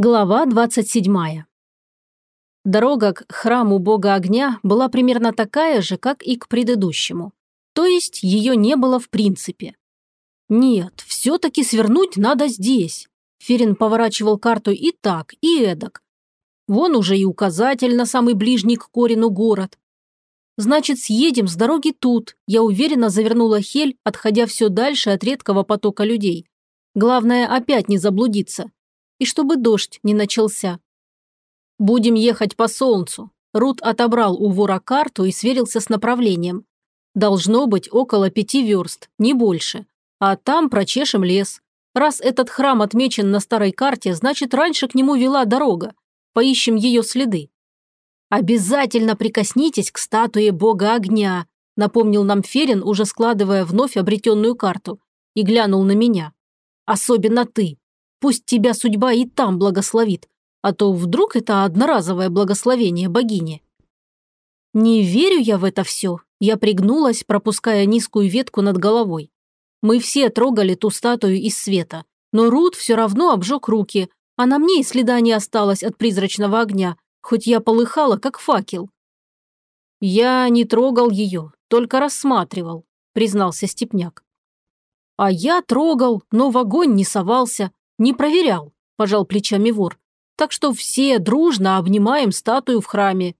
Глава 27. Дорога к храму бога огня была примерно такая же, как и к предыдущему. То есть ее не было в принципе. Нет, все-таки свернуть надо здесь. Ферин поворачивал карту и так, и эдак. Вон уже и указатель на самый ближний к Корину город. Значит, съедем с дороги тут. Я уверенно завернула Хель, отходя все дальше от редкого потока людей. Главное, опять не заблудиться и чтобы дождь не начался. «Будем ехать по солнцу». Рут отобрал у вора карту и сверился с направлением. Должно быть около пяти верст, не больше. А там прочешем лес. Раз этот храм отмечен на старой карте, значит, раньше к нему вела дорога. Поищем ее следы. «Обязательно прикоснитесь к статуе бога огня», напомнил нам Ферин, уже складывая вновь обретенную карту, и глянул на меня. «Особенно ты. Пусть тебя судьба и там благословит, а то вдруг это одноразовое благословение богини. Не верю я в это все. Я пригнулась, пропуская низкую ветку над головой. Мы все трогали ту статую из света, но Рут все равно обжег руки, а на мне и следа не осталось от призрачного огня, хоть я полыхала, как факел. «Я не трогал ее, только рассматривал», – признался Степняк. «А я трогал, но в огонь не совался, «Не проверял», – пожал плечами вор. «Так что все дружно обнимаем статую в храме».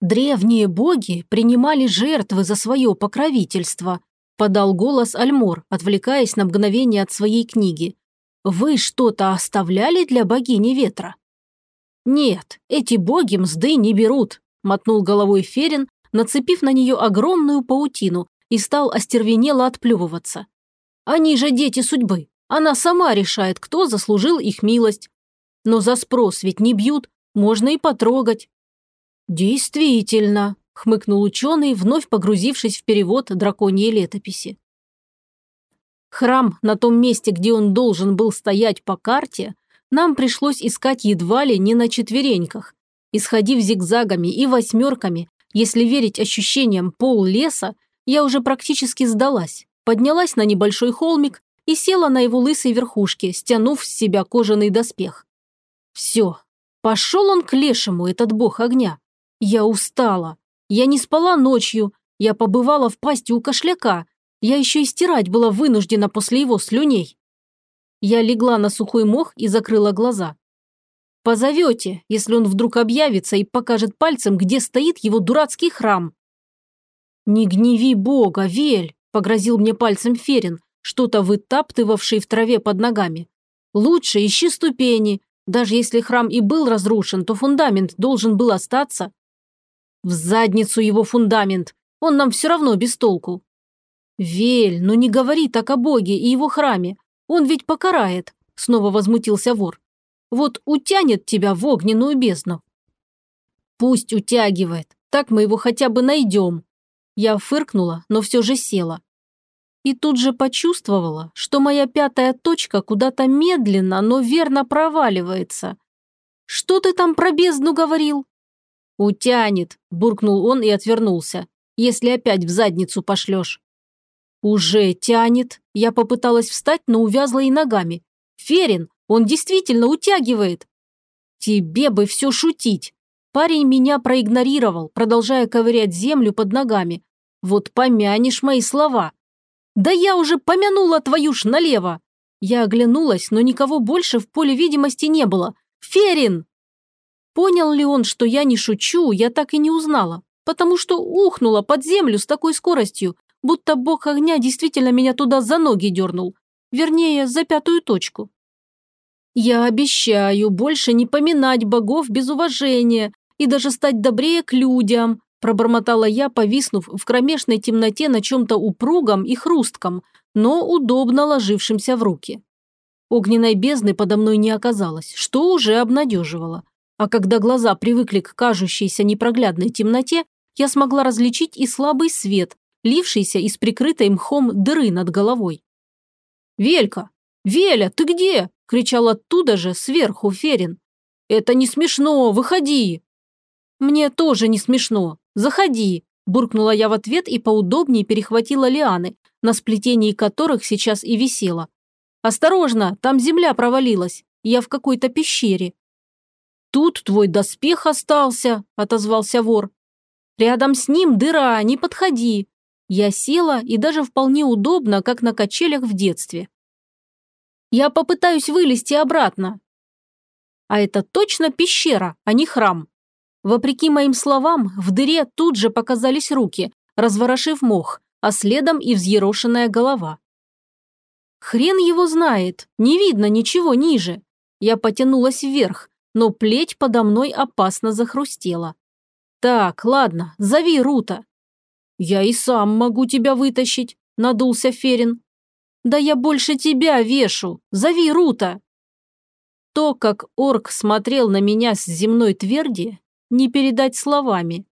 «Древние боги принимали жертвы за свое покровительство», – подал голос Альмор, отвлекаясь на мгновение от своей книги. «Вы что-то оставляли для богини ветра?» «Нет, эти боги мзды не берут», – мотнул головой Ферин, нацепив на нее огромную паутину и стал остервенело отплевываться. «Они же дети судьбы, она сама решает, кто заслужил их милость. Но за спрос ведь не бьют, можно и потрогать». «Действительно», – хмыкнул ученый, вновь погрузившись в перевод драконьей летописи. Храм на том месте, где он должен был стоять по карте, нам пришлось искать едва ли не на четвереньках. Исходив зигзагами и восьмерками, если верить ощущениям пол леса, я уже практически сдалась. Поднялась на небольшой холмик и села на его лысой верхушке, стянув с себя кожаный доспех. Все, пошел он к лешему, этот бог огня. Я устала. Я не спала ночью, я побывала в пасти у кошляка, я еще и стирать была вынуждена после его слюней. Я легла на сухой мох и закрыла глаза. Позовете, если он вдруг объявится и покажет пальцем, где стоит его дурацкий храм. «Не гневи Бога, Вель!» – погрозил мне пальцем Ферин, что-то вытаптывавший в траве под ногами. Лучше ищи ступени. Даже если храм и был разрушен, то фундамент должен был остаться. В задницу его фундамент. Он нам все равно без толку. Вель, ну не говори так о Боге и его храме. Он ведь покарает, снова возмутился вор. Вот утянет тебя в огненную бездну. Пусть утягивает, так мы его хотя бы найдем. Я фыркнула, но все же села и тут же почувствовала, что моя пятая точка куда-то медленно, но верно проваливается. «Что ты там про бездну говорил?» «Утянет», – буркнул он и отвернулся, – «если опять в задницу пошлешь». «Уже тянет». Я попыталась встать, но увязла и ногами. «Ферин, он действительно утягивает». «Тебе бы все шутить». Парень меня проигнорировал, продолжая ковырять землю под ногами. «Вот помянешь мои слова». «Да я уже помянула твою ж налево!» Я оглянулась, но никого больше в поле видимости не было. «Ферин!» Понял ли он, что я не шучу, я так и не узнала, потому что ухнула под землю с такой скоростью, будто бог огня действительно меня туда за ноги дернул. Вернее, за пятую точку. Я обещаю больше не поминать богов без уважения и даже стать добрее к людям, Пробормотала я, повиснув в кромешной темноте на чем-то упругом и хрустком, но удобно ложившимся в руки. Огненной бездны подо мной не оказалось, что уже обнадеживало. А когда глаза привыкли к кажущейся непроглядной темноте, я смогла различить и слабый свет, лившийся из прикрытой мхом дыры над головой. «Велька! Веля, ты где?» – кричал оттуда же, сверху Ферин. «Это не смешно, выходи!» «Мне тоже не смешно. Заходи!» – буркнула я в ответ и поудобнее перехватила лианы, на сплетении которых сейчас и висела. «Осторожно, там земля провалилась. я в какой-то пещере. «Тут твой доспех остался», – отозвался вор. «Рядом с ним дыра, не подходи». Я села и даже вполне удобно, как на качелях в детстве. «Я попытаюсь вылезти обратно». А это точно пещера, а не храм. Вопреки моим словам, в дыре тут же показались руки, разворошив мох, а следом и взъерошенная голова. Хрен его знает, не видно ничего ниже. Я потянулась вверх, но плеть подо мной опасно захрустела. «Так, ладно, зови Рута». «Я и сам могу тебя вытащить», – надулся Ферин. «Да я больше тебя вешу! Зови Рута!» То, как орк смотрел на меня с земной тверди, не передать словами.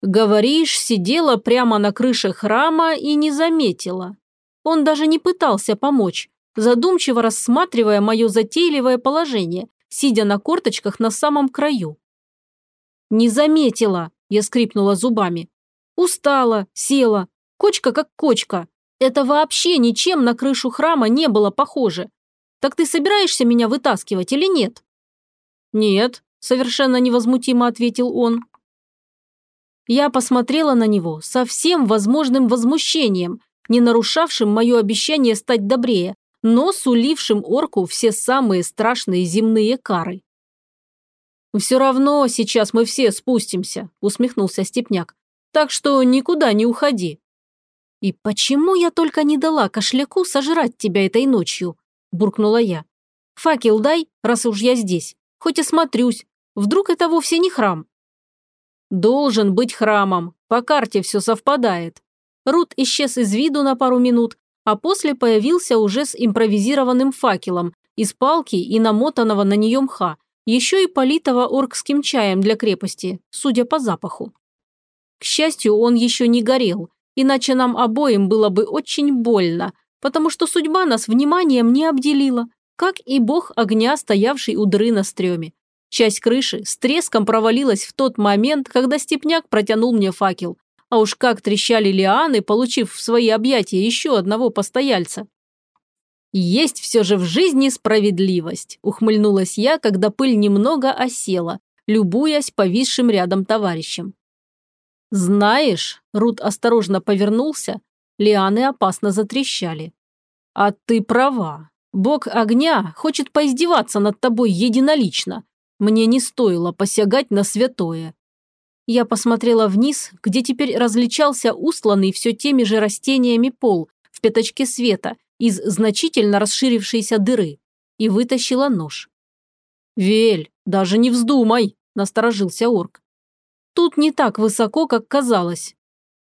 Говоришь, сидела прямо на крыше храма и не заметила. Он даже не пытался помочь, задумчиво рассматривая мое затейливое положение, сидя на корточках на самом краю. «Не заметила», – я скрипнула зубами. «Устала, села, кочка как кочка. Это вообще ничем на крышу храма не было похоже. Так ты собираешься меня вытаскивать или нет?» «Нет», – совершенно невозмутимо ответил он. Я посмотрела на него со всем возможным возмущением, не нарушавшим мое обещание стать добрее, но сулившим орку все самые страшные земные кары. «Все равно сейчас мы все спустимся», – усмехнулся Степняк. «Так что никуда не уходи». «И почему я только не дала кошляку сожрать тебя этой ночью?» – буркнула я. «Факел дай, раз уж я здесь. Хоть осмотрюсь. Вдруг это вовсе не храм?» «Должен быть храмом. По карте все совпадает». Рут исчез из виду на пару минут, а после появился уже с импровизированным факелом из палки и намотанного на нее мха, еще и политого оркским чаем для крепости, судя по запаху. К счастью, он еще не горел, иначе нам обоим было бы очень больно, потому что судьба нас вниманием не обделила, как и бог огня, стоявший у дры на стреме. Часть крыши с треском провалилась в тот момент, когда степняк протянул мне факел, а уж как трещали лианы, получив в свои объятия еще одного постояльца. «Есть все же в жизни справедливость», – ухмыльнулась я, когда пыль немного осела, любуясь повисшим рядом товарищем. «Знаешь», – Рут осторожно повернулся, лианы опасно затрещали. «А ты права. Бог огня хочет поиздеваться над тобой единолично. Мне не стоило посягать на святое. Я посмотрела вниз, где теперь различался устланный все теми же растениями пол в пятачке света из значительно расширившейся дыры, и вытащила нож. «Вель, даже не вздумай!» – насторожился орк. «Тут не так высоко, как казалось».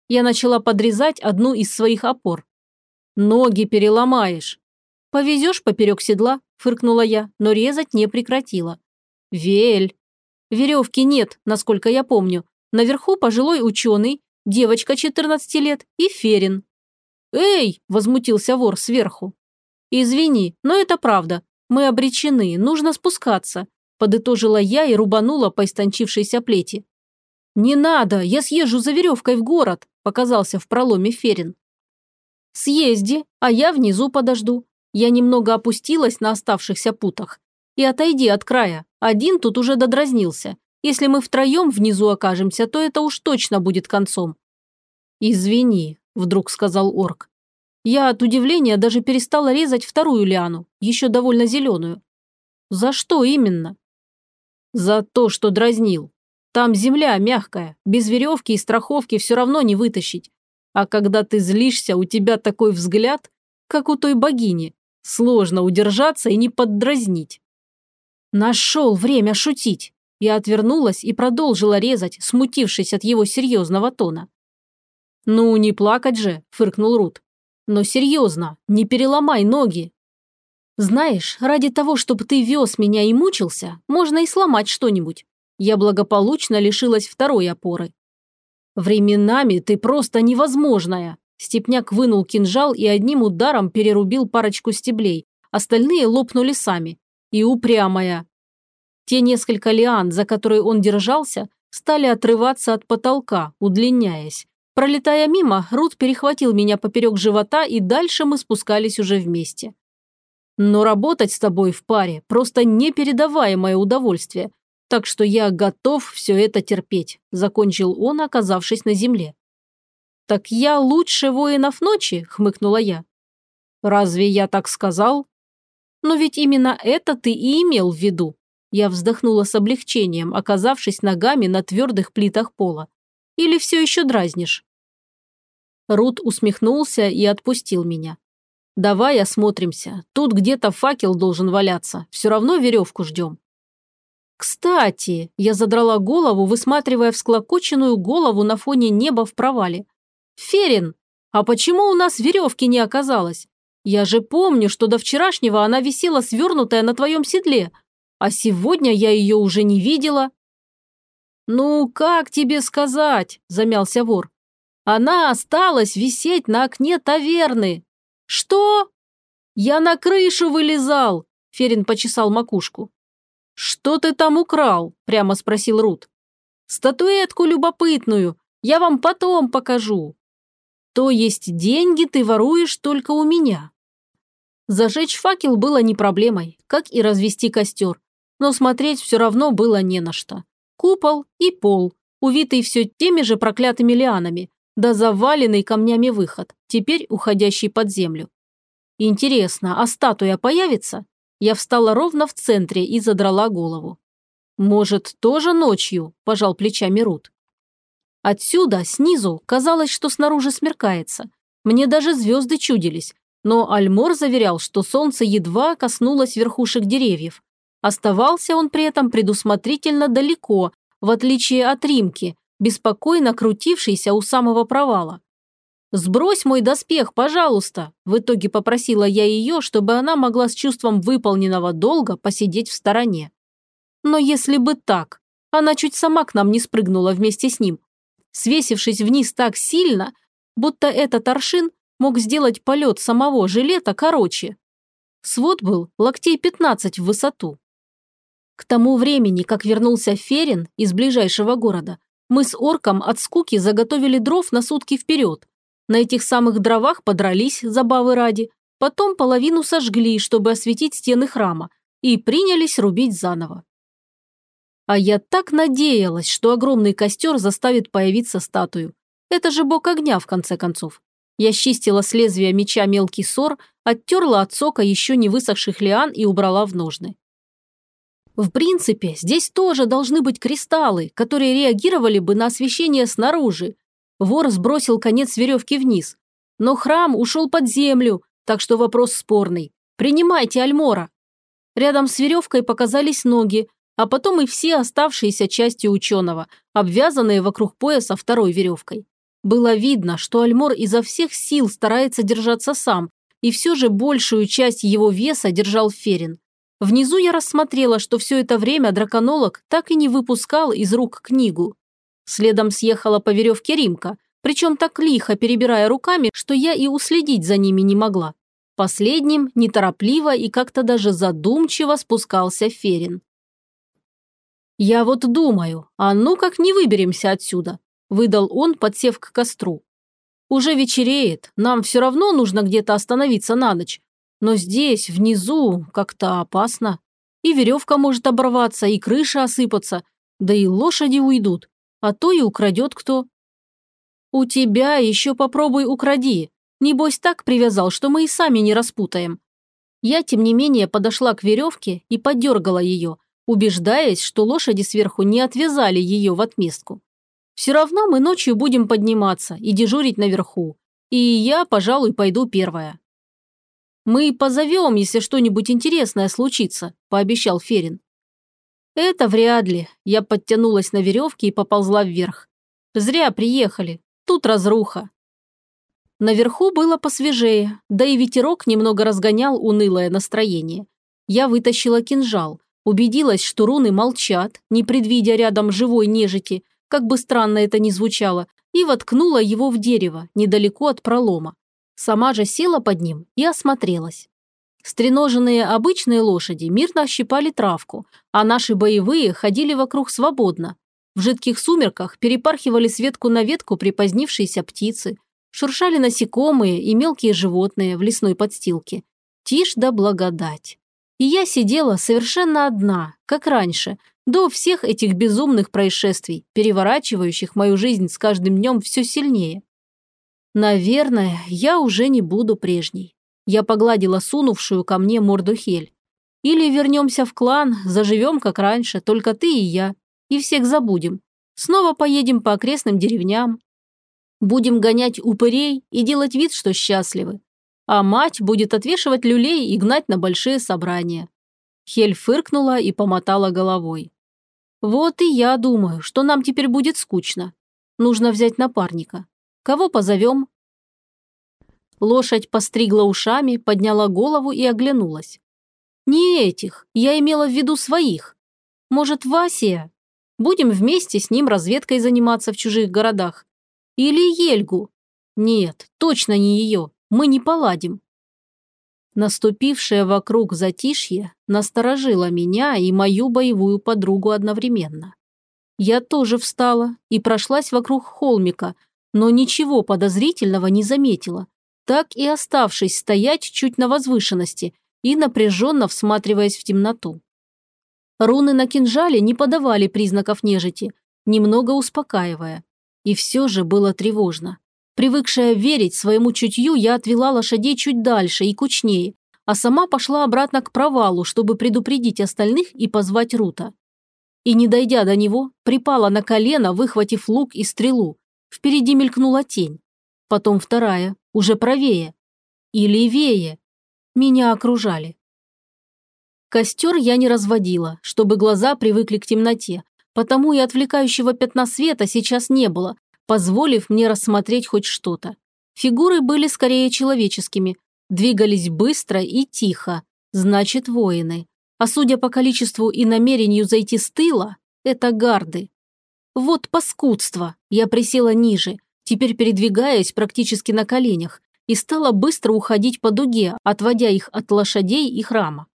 Я начала подрезать одну из своих опор. «Ноги переломаешь». «Повезешь поперек седла?» – фыркнула я, но резать не прекратила. «Вель!» «Веревки нет, насколько я помню, Наверху пожилой ученый, девочка 14 лет и Ферин. «Эй!» – возмутился вор сверху. «Извини, но это правда. Мы обречены, нужно спускаться», – подытожила я и рубанула по истончившейся плети. «Не надо, я съезжу за веревкой в город», – показался в проломе Ферин. «Съезди, а я внизу подожду. Я немного опустилась на оставшихся путах. И отойди от края, один тут уже додразнился. Если мы втроем внизу окажемся, то это уж точно будет концом». «Извини», – вдруг сказал орк. Я от удивления даже перестала резать вторую лиану, еще довольно зеленую. «За что именно?» «За то, что дразнил. Там земля мягкая, без веревки и страховки все равно не вытащить. А когда ты злишься, у тебя такой взгляд, как у той богини. Сложно удержаться и не поддразнить». «Нашел время шутить. Я отвернулась и продолжила резать, смутившись от его серьезного тона. «Ну, не плакать же», – фыркнул Рут. «Но серьезно, не переломай ноги». «Знаешь, ради того, чтобы ты вез меня и мучился, можно и сломать что-нибудь. Я благополучно лишилась второй опоры». «Временами ты просто невозможная», Степняк вынул кинжал и одним ударом перерубил парочку стеблей, остальные лопнули сами. И упрямая, те несколько лиан, за которые он держался, стали отрываться от потолка, удлиняясь. Пролетая мимо, Рут перехватил меня поперек живота, и дальше мы спускались уже вместе. Но работать с тобой в паре – просто непередаваемое удовольствие, так что я готов все это терпеть», – закончил он, оказавшись на земле. «Так я лучше воинов ночи?» – хмыкнула я. «Разве я так сказал?» «Но ведь именно это ты и имел в виду». Я вздохнула с облегчением, оказавшись ногами на твердых плитах пола. «Или все еще дразнишь?» Рут усмехнулся и отпустил меня. «Давай осмотримся. Тут где-то факел должен валяться. Все равно веревку ждем». «Кстати», – я задрала голову, высматривая всклокоченную голову на фоне неба в провале. «Ферин, а почему у нас веревки не оказалось? Я же помню, что до вчерашнего она висела свернутая на твоем седле, а сегодня я ее уже не видела». «Ну, как тебе сказать?» – замялся вор. «Она осталась висеть на окне таверны». «Что?» «Я на крышу вылезал», – Ферин почесал макушку. «Что ты там украл?» – прямо спросил Рут. «Статуэтку любопытную. Я вам потом покажу». «То есть деньги ты воруешь только у меня?» Зажечь факел было не проблемой, как и развести костер, но смотреть все равно было не на что. Купол и пол, увитый все теми же проклятыми лианами, да заваленный камнями выход, теперь уходящий под землю. Интересно, а статуя появится? Я встала ровно в центре и задрала голову. «Может, тоже ночью?» – пожал плечами Рут. Отсюда, снизу, казалось, что снаружи смеркается. Мне даже звезды чудились, но Альмор заверял, что солнце едва коснулось верхушек деревьев. Оставался он при этом предусмотрительно далеко, в отличие от Римки, беспокойно крутившейся у самого провала. «Сбрось мой доспех, пожалуйста!» В итоге попросила я ее, чтобы она могла с чувством выполненного долга посидеть в стороне. Но если бы так, она чуть сама к нам не спрыгнула вместе с ним, свесившись вниз так сильно, будто этот аршин мог сделать полет самого жилета короче. Свод был локтей 15 в высоту. К тому времени, как вернулся Ферин из ближайшего города, мы с орком от скуки заготовили дров на сутки вперед, на этих самых дровах подрались, забавы ради, потом половину сожгли, чтобы осветить стены храма, и принялись рубить заново. А я так надеялась, что огромный костер заставит появиться статую. Это же бог огня, в конце концов. Я счистила с лезвия меча мелкий сор, оттерла от сока еще не высохших лиан и убрала в ножны. В принципе, здесь тоже должны быть кристаллы, которые реагировали бы на освещение снаружи, Вор сбросил конец веревки вниз. Но храм ушел под землю, так что вопрос спорный. Принимайте Альмора. Рядом с веревкой показались ноги, а потом и все оставшиеся части ученого, обвязанные вокруг пояса второй веревкой. Было видно, что Альмор изо всех сил старается держаться сам, и все же большую часть его веса держал Ферин. Внизу я рассмотрела, что все это время драконолог так и не выпускал из рук книгу. Следом съехала по веревке Римка, причем так лихо перебирая руками, что я и уследить за ними не могла. Последним, неторопливо и как-то даже задумчиво спускался Ферин. «Я вот думаю, а ну как не выберемся отсюда», – выдал он, подсев к костру. «Уже вечереет, нам все равно нужно где-то остановиться на ночь, но здесь, внизу, как-то опасно. И веревка может оборваться, и крыша осыпаться, да и лошади уйдут а то и украдет кто. У тебя еще попробуй укради. Небось так привязал, что мы и сами не распутаем. Я, тем не менее, подошла к веревке и подергала ее, убеждаясь, что лошади сверху не отвязали ее в отместку. Все равно мы ночью будем подниматься и дежурить наверху. И я, пожалуй, пойду первая. «Мы позовем, если что-нибудь интересное случится», – пообещал Ферин. «Это вряд ли». Я подтянулась на веревке и поползла вверх. «Зря приехали. Тут разруха». Наверху было посвежее, да и ветерок немного разгонял унылое настроение. Я вытащила кинжал, убедилась, что руны молчат, не предвидя рядом живой нежити, как бы странно это ни звучало, и воткнула его в дерево, недалеко от пролома. Сама же села под ним и осмотрелась. Стреноженные обычные лошади мирно щипали травку, а наши боевые ходили вокруг свободно. В жидких сумерках перепархивали с ветку на ветку припозднившиеся птицы, шуршали насекомые и мелкие животные в лесной подстилке. Тишь да благодать. И я сидела совершенно одна, как раньше, до всех этих безумных происшествий, переворачивающих мою жизнь с каждым днем все сильнее. Наверное, я уже не буду прежней. Я погладила сунувшую ко мне морду Хель. Или вернемся в клан, заживем как раньше, только ты и я, и всех забудем. Снова поедем по окрестным деревням. Будем гонять упырей и делать вид, что счастливы. А мать будет отвешивать люлей и гнать на большие собрания. Хель фыркнула и помотала головой. Вот и я думаю, что нам теперь будет скучно. Нужно взять напарника. Кого позовем? Лошадь постригла ушами, подняла голову и оглянулась. Не этих, я имела в виду своих. Может, Васия? Будем вместе с ним разведкой заниматься в чужих городах. Или Ельгу. Нет, точно не ее. Мы не поладим. Наступившее вокруг затишье насторожило меня и мою боевую подругу одновременно. Я тоже встала и прошлась вокруг холмика, но ничего подозрительного не заметила, так и оставшись стоять чуть на возвышенности и напряженно всматриваясь в темноту. Руны на кинжале не подавали признаков нежити, немного успокаивая. И все же было тревожно. Привыкшая верить своему чутью, я отвела лошадей чуть дальше и кучнее, а сама пошла обратно к провалу, чтобы предупредить остальных и позвать Рута. И не дойдя до него, припала на колено, выхватив лук и стрелу. Впереди мелькнула тень. Потом вторая, уже правее. И левее. Меня окружали. Костер я не разводила, чтобы глаза привыкли к темноте, потому и отвлекающего пятна света сейчас не было, позволив мне рассмотреть хоть что-то. Фигуры были скорее человеческими, двигались быстро и тихо, значит воины. А судя по количеству и намерению зайти с тыла, это гарды. Вот паскудство. Я присела ниже, теперь передвигаясь практически на коленях, и стала быстро уходить по дуге, отводя их от лошадей и храма.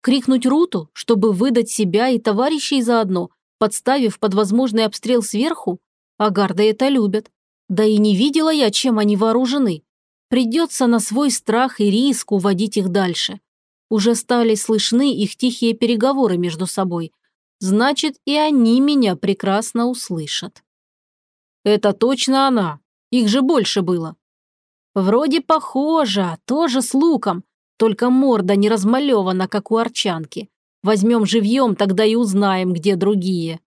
Крикнуть Руту, чтобы выдать себя и товарищей заодно, подставив под возможный обстрел сверху? Агарды это любят. Да и не видела я, чем они вооружены. Придется на свой страх и риск уводить их дальше. Уже стали слышны их тихие переговоры между собой. Значит, и они меня прекрасно услышат. Это точно она. Их же больше было. Вроде похоже, тоже с луком, только морда не размалевана, как у арчанки. Возьмем живьем, тогда и узнаем, где другие.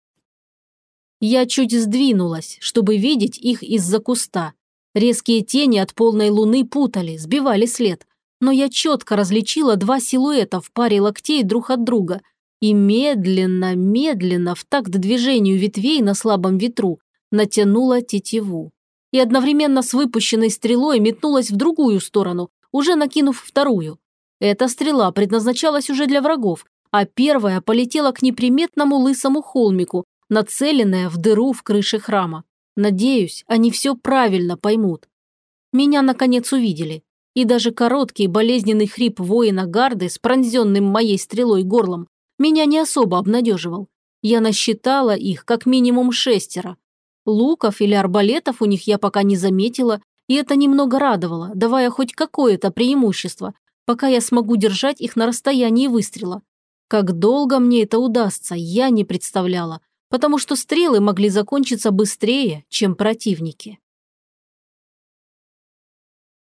Я чуть сдвинулась, чтобы видеть их из-за куста. Резкие тени от полной луны путали, сбивали след. Но я четко различила два силуэта в паре локтей друг от друга и медленно, медленно, в такт движению ветвей на слабом ветру, натянула тетиву и одновременно с выпущенной стрелой метнулась в другую сторону, уже накинув вторую. Эта стрела предназначалась уже для врагов, а первая полетела к неприметному лысому холмику, нацеленная в дыру в крыше храма. Надеюсь, они все правильно поймут. Меня, наконец, увидели. И даже короткий болезненный хрип воина гарды с пронзенным моей стрелой горлом меня не особо обнадеживал. Я насчитала их как минимум шестеро, Луков или арбалетов у них я пока не заметила, и это немного радовало, давая хоть какое-то преимущество, пока я смогу держать их на расстоянии выстрела. Как долго мне это удастся, я не представляла, потому что стрелы могли закончиться быстрее, чем противники.